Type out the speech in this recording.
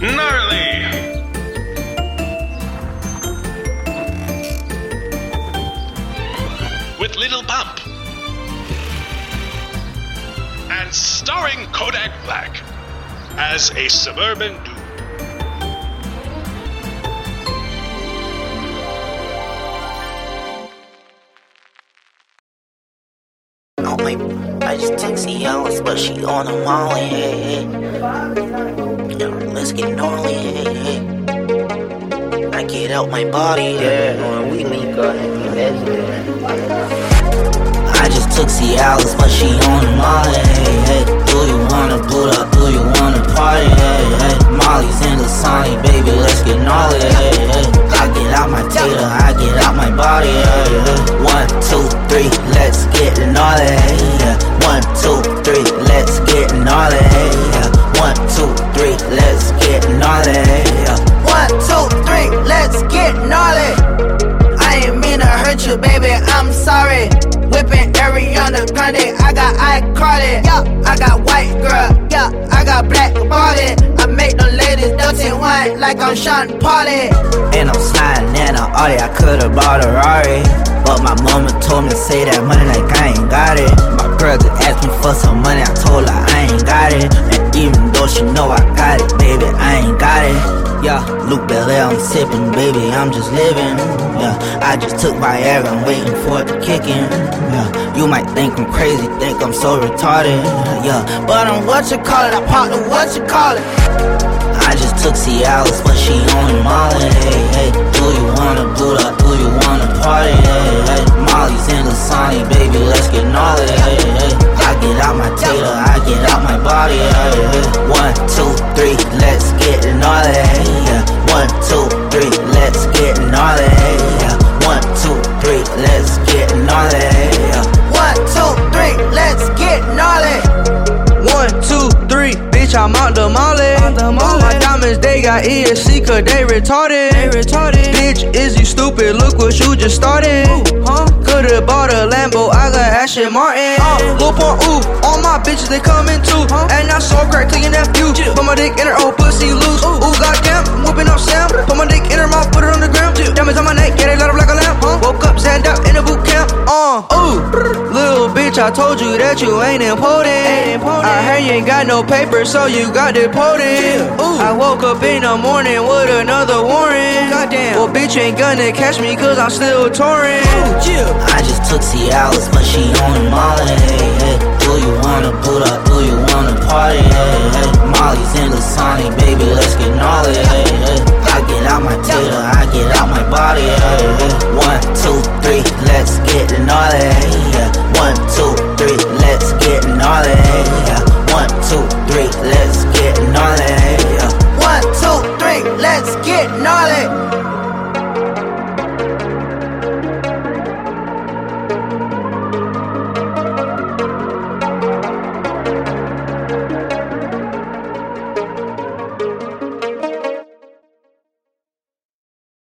Gnarly. With Lil Pump. And starring Kodak Black as a suburban dude. My, I just text Alice, but she on a molly. Yeah, let's get gnarly. Hey. I get out my body. Yeah, when we link up, legendary. I just took Cialis, but she on a molly. You, baby. I'm sorry. Whipping Ariana Grande. I got iCarly. Yeah. I got white girl. Yeah. I got black body. I make the ladies dirty wine like I'm Sean Pauli. And I'm sliding in a Audi. I could've bought a Rari. But my mama told me to say that money like I ain't got it. My girl just asked me for some money. I told her I ain't got it. And even though she know I got it, baby, I Luke Belair, I'm sipping, baby, I'm just living. Yeah, I just took Viagra, I'm waiting for it to kick in. Yeah, you might think I'm crazy, think I'm so retarded. Yeah, but I'm what you call it, I popped the what you call it. I just took Cialis, but she on molly. Hey, hey, do you wanna boot up? Do you wanna party? Hey, hey, Molly's in Sony, baby, let's get gnarly. Hey, hey, I get out my tater, I get out my body. Hey, hey, bitch, I'm out the molly. All my diamonds, they got ESC, cause they retarded. They retarded. Bitch, is you stupid? Look what you just started. huh? Could've bought a Lambo, I got Aston Martin. Uh, Lil Pump, ooh, all my bitches, they coming too. And I saw crack to your nephew. Put my dick in her old pussy loose. Ooh, goddamn, I'm whipping up Sam. Put my dick in her mouth, put it on the ground. Diamonds on my neck, yeah, they light I told you that you ain't important. I heard you ain't got no paper, so you got deported. I woke up in the morning with another warrant. Goddamn. Well, bitch, you ain't gonna catch me, cause I'm still touring. I just took Cialis, but she on the molly.